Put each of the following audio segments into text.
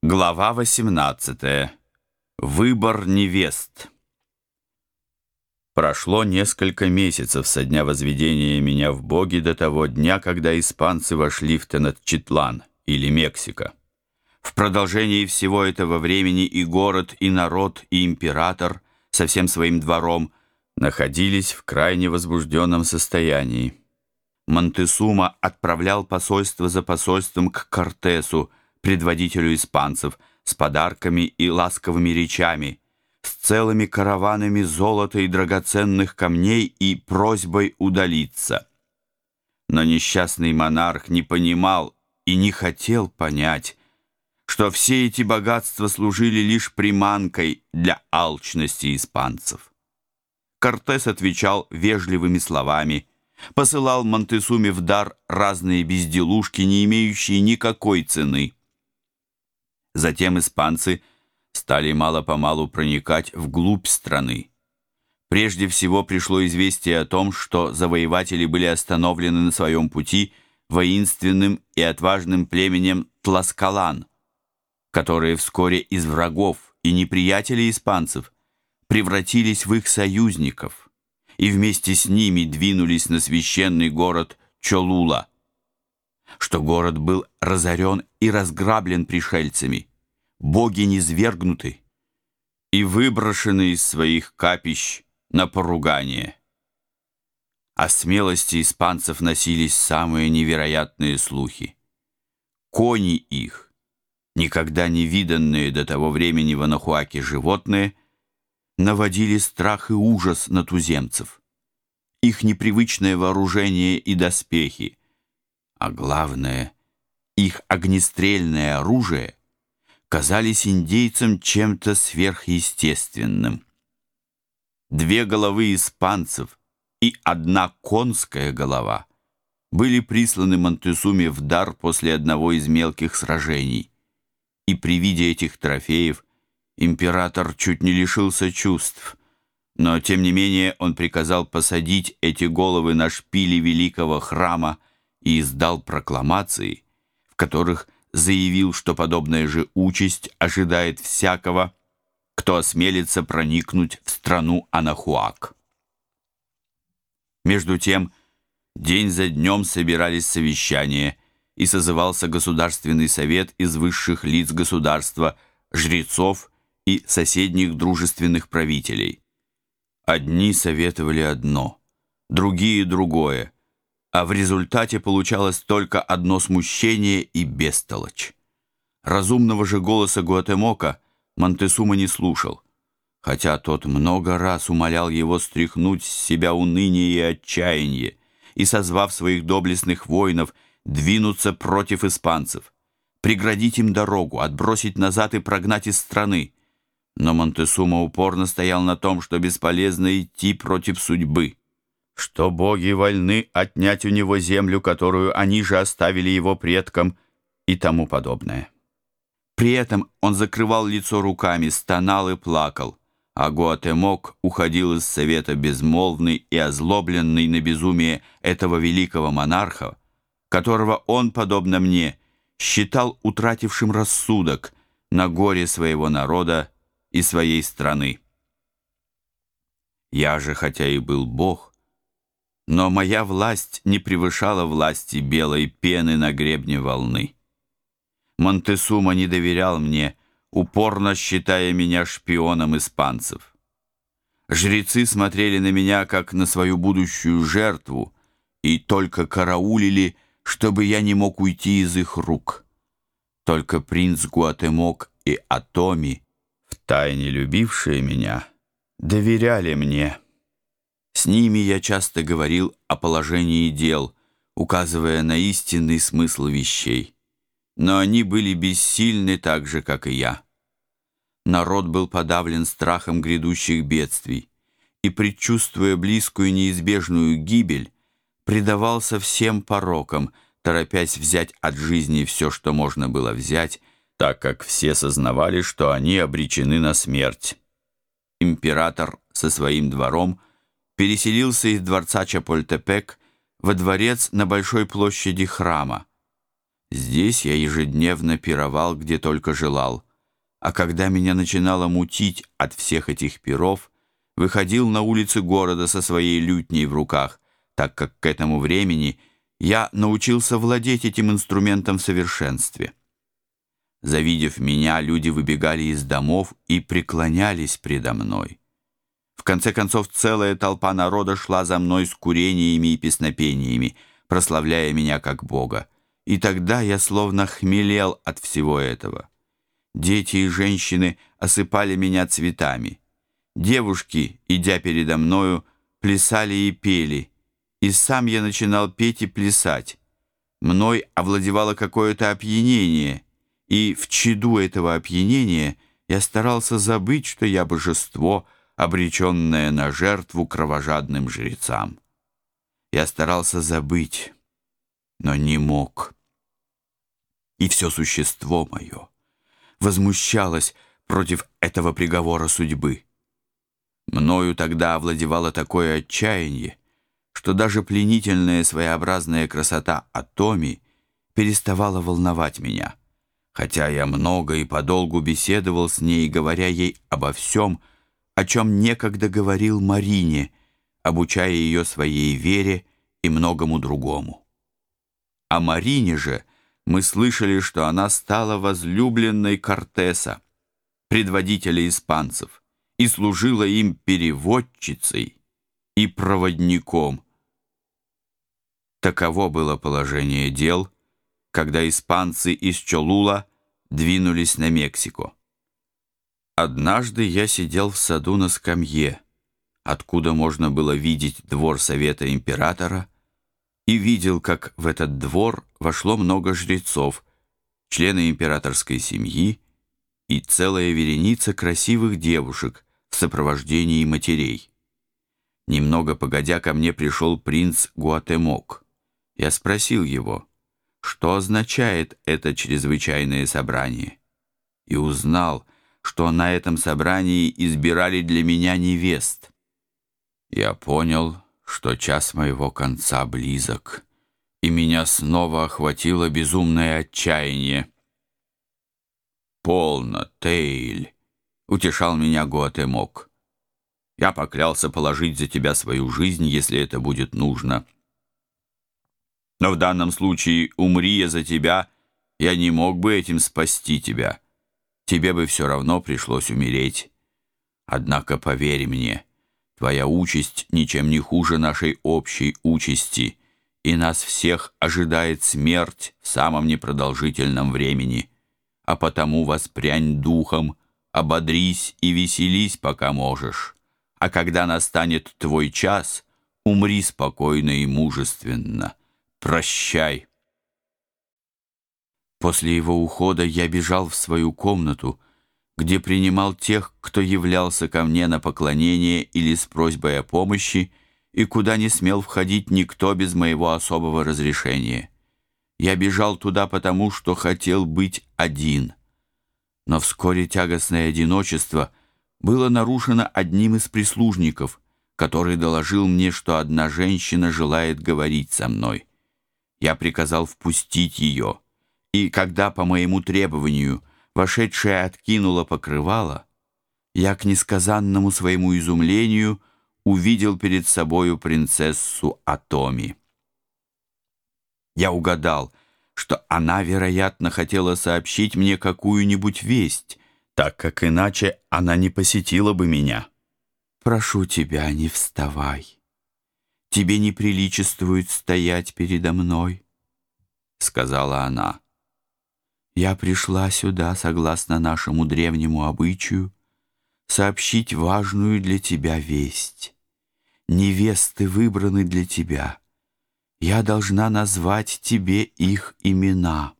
Глава 18. Выбор невест. Прошло несколько месяцев со дня возведения меня в боги до того дня, когда испанцы вошли в Тенатчитлан, или Мексика. В продолжении всего этого времени и город, и народ, и император со всем своим двором находились в крайне возбужденном состоянии. Монтесума отправлял посольство за посольством к Кортесу, предводителю испанцев, с подарками и ласковыми речами, с целыми караванами золота и драгоценных камней и просьбой удалиться. Но несчастный монарх не понимал и не хотел понять, что все эти богатства служили лишь приманкой для алчности испанцев. Кортес отвечал вежливыми словами, посылал Монтесуме в дар разные безделушки, не имеющие никакой цены – Затем испанцы стали мало-помалу проникать вглубь страны. Прежде всего пришло известие о том, что завоеватели были остановлены на своем пути воинственным и отважным племенем Тласкалан, которые вскоре из врагов и неприятелей испанцев превратились в их союзников и вместе с ними двинулись на священный город Чолула, что город был разорен и разграблен пришельцами, боги низвергнуты и выброшены из своих капищ на поругание. О смелости испанцев носились самые невероятные слухи. Кони их, никогда не виданные до того времени в Анахуаке животные, наводили страх и ужас на туземцев. Их непривычное вооружение и доспехи, а главное, их огнестрельное оружие казались индейцам чем-то сверхъестественным. Две головы испанцев и одна конская голова были присланы Монтесуме в дар после одного из мелких сражений. И при виде этих трофеев император чуть не лишился чувств. Но, тем не менее, он приказал посадить эти головы на шпили великого храма и издал прокламации, в которых заявил, что подобная же участь ожидает всякого, кто осмелится проникнуть в страну Анахуак. Между тем, день за днем собирались совещания, и созывался Государственный совет из высших лиц государства, жрецов и соседних дружественных правителей. Одни советовали одно, другие другое – а в результате получалось только одно смущение и бестолочь. Разумного же голоса Гуатемока Монтесума не слушал, хотя тот много раз умолял его стряхнуть с себя уныние и отчаяние и, созвав своих доблестных воинов, двинуться против испанцев, преградить им дорогу, отбросить назад и прогнать из страны. Но Монтесума упорно стоял на том, что бесполезно идти против судьбы что боги вольны отнять у него землю, которую они же оставили его предкам, и тому подобное. При этом он закрывал лицо руками, стонал и плакал, а Гуатемок уходил из совета безмолвный и озлобленный на безумие этого великого монарха, которого он, подобно мне, считал утратившим рассудок на горе своего народа и своей страны. Я же, хотя и был бог, но моя власть не превышала власти белой пены на гребне волны. Монтесума не доверял мне, упорно считая меня шпионом испанцев. Жрецы смотрели на меня, как на свою будущую жертву, и только караулили, чтобы я не мог уйти из их рук. Только принц Гуатемок и Атоми, втайне любившие меня, доверяли мне». С ними я часто говорил о положении дел, указывая на истинный смысл вещей. Но они были бессильны так же, как и я. Народ был подавлен страхом грядущих бедствий и, предчувствуя близкую неизбежную гибель, предавался всем порокам, торопясь взять от жизни все, что можно было взять, так как все сознавали, что они обречены на смерть. Император со своим двором – переселился из дворца Чапольтепек во дворец на большой площади храма. Здесь я ежедневно пировал, где только желал, а когда меня начинало мутить от всех этих пиров, выходил на улицы города со своей лютней в руках, так как к этому времени я научился владеть этим инструментом в совершенстве. Завидев меня, люди выбегали из домов и преклонялись предо мной. В конце концов, целая толпа народа шла за мной с курениями и песнопениями, прославляя меня как Бога. И тогда я словно хмелел от всего этого. Дети и женщины осыпали меня цветами. Девушки, идя передо мною, плясали и пели, и сам я начинал петь и плясать. Мной овладевало какое-то опьянение — и в чаду этого опьянения я старался забыть, что я божество, обреченное на жертву кровожадным жрецам. Я старался забыть, но не мог. И все существо мое возмущалось против этого приговора судьбы. Мною тогда овладевало такое отчаяние, что даже пленительная своеобразная красота Атоми переставала волновать меня хотя я много и подолгу беседовал с ней, говоря ей обо всем, о чем некогда говорил Марине, обучая ее своей вере и многому другому. О Марине же мы слышали, что она стала возлюбленной Кортеса, предводителя испанцев, и служила им переводчицей и проводником. Таково было положение дел — когда испанцы из Чолула двинулись на Мексику. Однажды я сидел в саду на скамье, откуда можно было видеть двор Совета Императора, и видел, как в этот двор вошло много жрецов, члены императорской семьи и целая вереница красивых девушек в сопровождении матерей. Немного погодя ко мне пришел принц Гуатемок. Я спросил его — что означает это чрезвычайное собрание, и узнал, что на этом собрании избирали для меня невест. Я понял, что час моего конца близок, и меня снова охватило безумное отчаяние. «Полно, Тейль!» — утешал меня Гуатемок. «Я поклялся положить за тебя свою жизнь, если это будет нужно». Но в данном случае, умри я за тебя, я не мог бы этим спасти тебя. Тебе бы все равно пришлось умереть. Однако поверь мне, твоя участь ничем не хуже нашей общей участи, и нас всех ожидает смерть в самом непродолжительном времени. А потому воспрянь духом, ободрись и веселись, пока можешь. А когда настанет твой час, умри спокойно и мужественно. Прощай. После его ухода я бежал в свою комнату, где принимал тех, кто являлся ко мне на поклонение или с просьбой о помощи, и куда не смел входить никто без моего особого разрешения. Я бежал туда потому, что хотел быть один. Но вскоре тягостное одиночество было нарушено одним из прислужников, который доложил мне, что одна женщина желает говорить со мной. Я приказал впустить ее, и когда по моему требованию вошедшая откинула покрывало, я к несказанному своему изумлению увидел перед собою принцессу Атоми. Я угадал, что она, вероятно, хотела сообщить мне какую-нибудь весть, так как иначе она не посетила бы меня. «Прошу тебя, не вставай», тебе не приличествует стоять передо мной», — сказала она. «Я пришла сюда, согласно нашему древнему обычаю, сообщить важную для тебя весть. Невесты выбраны для тебя. Я должна назвать тебе их имена».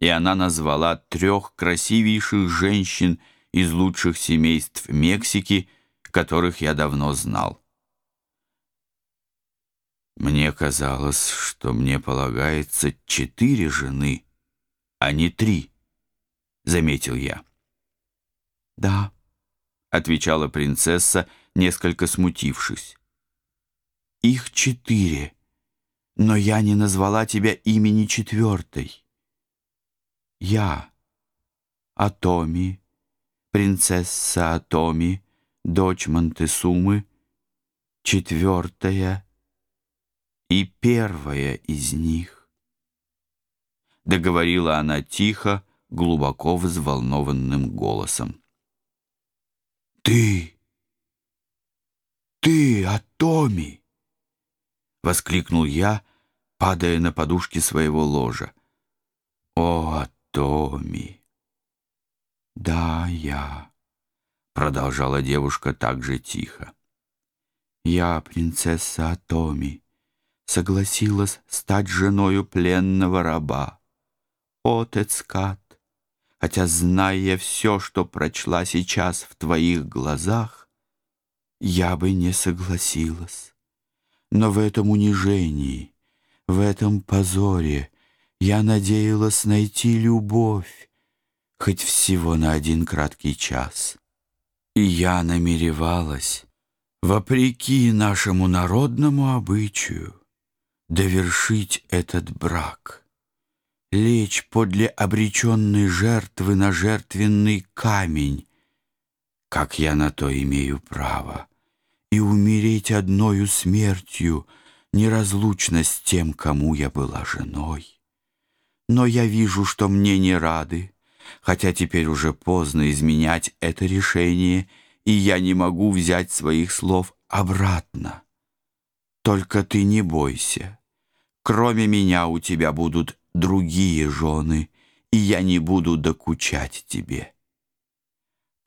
И она назвала трех красивейших женщин из лучших семейств Мексики, которых я давно знал. Мне казалось, что мне полагается четыре жены, а не три, — заметил я. «Да», — отвечала принцесса, несколько смутившись. «Их четыре, но я не назвала тебя имени четвертой. Я, Атоми, принцесса Атоми, дочь Монтесумы, четвертая и первая из них. Договорила она тихо, глубоко взволнованным голосом. «Ты! Ты, Атоми!» — воскликнул я, падая на подушки своего ложа. «О, Атоми!» «Да, я», — продолжала девушка так же тихо. «Я, принцесса Атоми, согласилась стать женою пленного раба. О, Тецкат, хотя, зная все, что прочла сейчас в твоих глазах, я бы не согласилась. Но в этом унижении, в этом позоре я надеялась найти любовь, хоть всего на один краткий час. И я намеревалась, вопреки нашему народному обычаю, довершить этот брак, лечь подле обреченной жертвы на жертвенный камень, как я на то имею право, и умереть одною смертью, неразлучно с тем, кому я была женой. Но я вижу, что мне не рады, хотя теперь уже поздно изменять это решение, и я не могу взять своих слов обратно. Только ты не бойся. Кроме меня у тебя будут другие жены, и я не буду докучать тебе.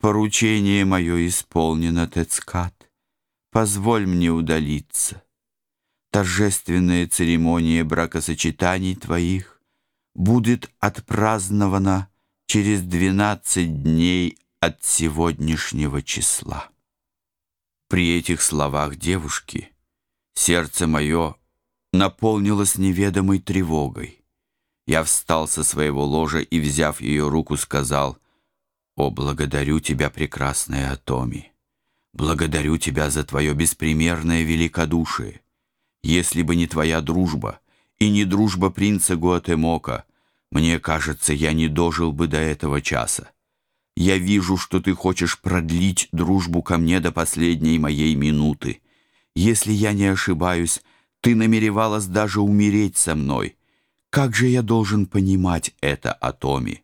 Поручение мое исполнено, Тецкат. Позволь мне удалиться. Торжественная церемония бракосочетаний твоих будет отпразднована через двенадцать дней от сегодняшнего числа. При этих словах девушки сердце мое наполнилось неведомой тревогой. Я встал со своего ложа и, взяв ее руку, сказал, «О, благодарю тебя, прекрасная Атоми! Благодарю тебя за твое беспримерное великодушие! Если бы не твоя дружба и не дружба принца Гуатемока, мне кажется, я не дожил бы до этого часа. Я вижу, что ты хочешь продлить дружбу ко мне до последней моей минуты. Если я не ошибаюсь, ты намеревалась даже умереть со мной». Как же я должен понимать это о Томе?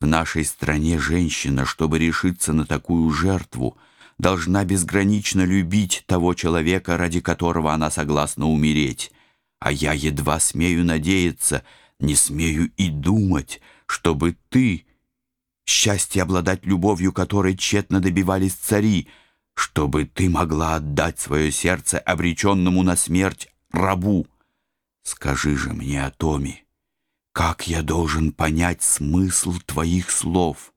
В нашей стране женщина, чтобы решиться на такую жертву, должна безгранично любить того человека, ради которого она согласна умереть. А я едва смею надеяться, не смею и думать, чтобы ты, счастье обладать любовью, которой тщетно добивались цари, чтобы ты могла отдать свое сердце обреченному на смерть рабу. Скажи же мне о Томе. Как я должен понять смысл твоих слов?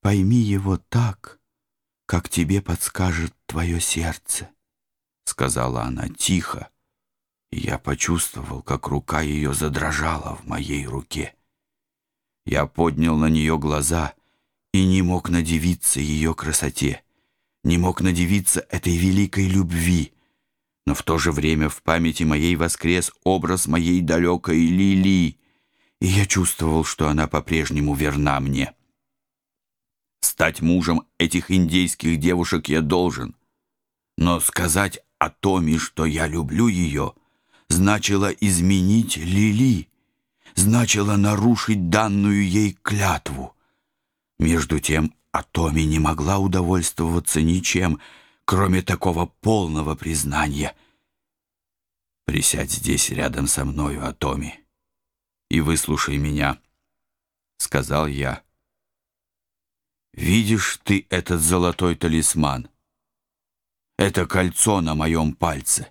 Пойми его так, как тебе подскажет твое сердце, сказала она тихо, и я почувствовал, как рука ее задрожала в моей руке. Я поднял на нее глаза и не мог надевиться ее красоте, не мог надевиться этой великой любви, но в то же время в памяти моей воскрес образ моей далекой Лили, и я чувствовал, что она по-прежнему верна мне. Стать мужем этих индейских девушек я должен, но сказать о Томе, что я люблю ее, значило изменить Лили, значило нарушить данную ей клятву. Между тем Атоми не могла удовольствоваться ничем, кроме такого полного признания. Присядь здесь рядом со мною, Атоми, и выслушай меня, — сказал я. Видишь ты этот золотой талисман? Это кольцо на моем пальце.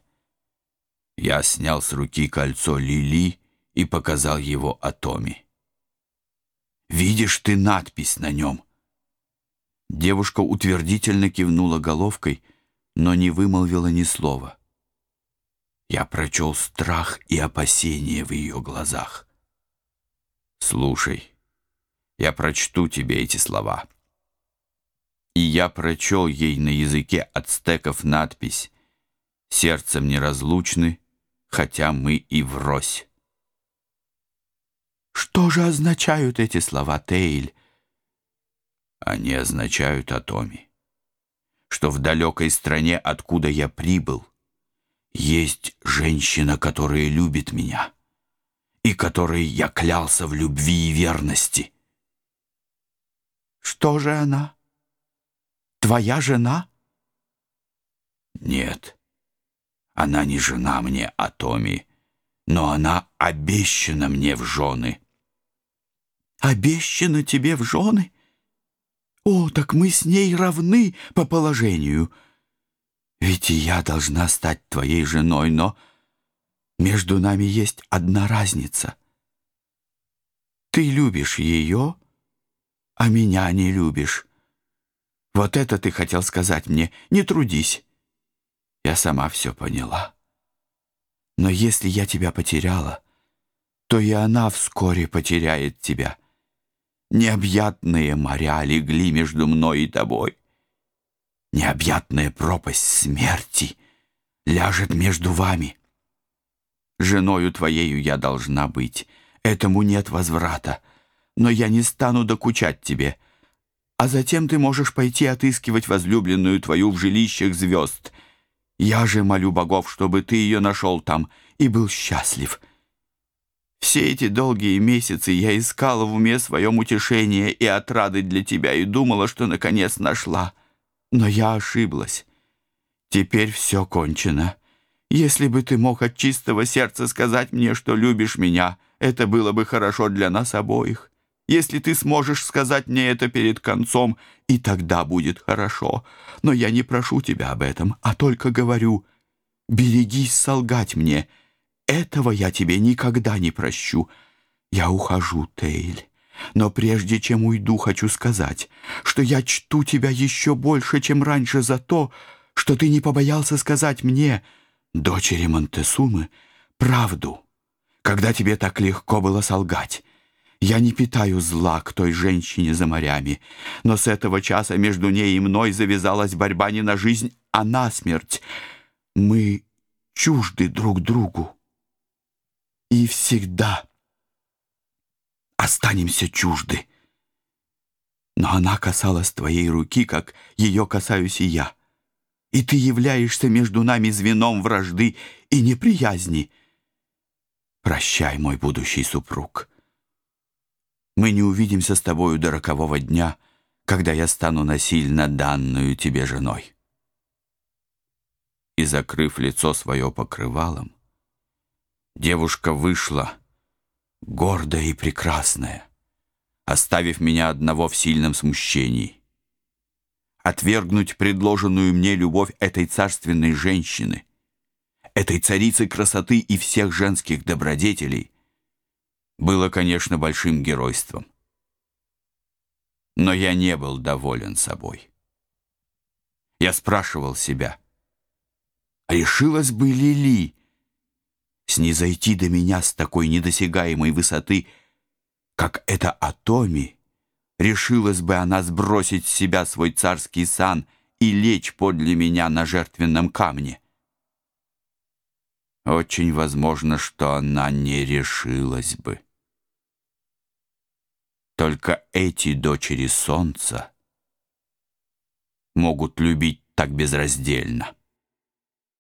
Я снял с руки кольцо Лили и показал его Атоми. Видишь ты надпись на нем — Девушка утвердительно кивнула головкой, но не вымолвила ни слова. Я прочел страх и опасение в ее глазах. «Слушай, я прочту тебе эти слова». И я прочел ей на языке ацтеков надпись «Сердцем неразлучны, хотя мы и врозь. Что же означают эти слова, Тейль? Они означают, Атоми, что в далекой стране, откуда я прибыл, есть женщина, которая любит меня и которой я клялся в любви и верности. Что же она? Твоя жена? Нет, она не жена мне, Атоми, но она обещана мне в жены. Обещана тебе в жены? О, так мы с ней равны по положению. Ведь и я должна стать твоей женой, но между нами есть одна разница. Ты любишь ее, а меня не любишь. Вот это ты хотел сказать мне. Не трудись. Я сама все поняла. Но если я тебя потеряла, то и она вскоре потеряет тебя. Необъятные моря легли между мной и тобой. Необъятная пропасть смерти ляжет между вами. Женою твоею я должна быть. Этому нет возврата. Но я не стану докучать тебе. А затем ты можешь пойти отыскивать возлюбленную твою в жилищах звезд. Я же молю богов, чтобы ты ее нашел там и был счастлив». Все эти долгие месяцы я искала в уме своем утешение и отрады для тебя и думала, что наконец нашла. Но я ошиблась. Теперь все кончено. Если бы ты мог от чистого сердца сказать мне, что любишь меня, это было бы хорошо для нас обоих. Если ты сможешь сказать мне это перед концом, и тогда будет хорошо. Но я не прошу тебя об этом, а только говорю, берегись солгать мне — этого я тебе никогда не прощу. Я ухожу, Тейль. Но прежде чем уйду, хочу сказать, что я чту тебя еще больше, чем раньше за то, что ты не побоялся сказать мне, дочери Монтесумы, правду, когда тебе так легко было солгать. Я не питаю зла к той женщине за морями, но с этого часа между ней и мной завязалась борьба не на жизнь, а на смерть. Мы чужды друг другу и всегда останемся чужды. Но она касалась твоей руки, как ее касаюсь и я. И ты являешься между нами звеном вражды и неприязни. Прощай, мой будущий супруг. Мы не увидимся с тобою до рокового дня, когда я стану насильно данную тебе женой. И, закрыв лицо свое покрывалом, Девушка вышла, гордая и прекрасная, оставив меня одного в сильном смущении. Отвергнуть предложенную мне любовь этой царственной женщины, этой царицы красоты и всех женских добродетелей, было, конечно, большим геройством. Но я не был доволен собой. Я спрашивал себя, решилась бы Лили, снизойти до меня с такой недосягаемой высоты, как это Атоми, решилась бы она сбросить с себя свой царский сан и лечь подле меня на жертвенном камне. Очень возможно, что она не решилась бы. Только эти дочери солнца могут любить так безраздельно.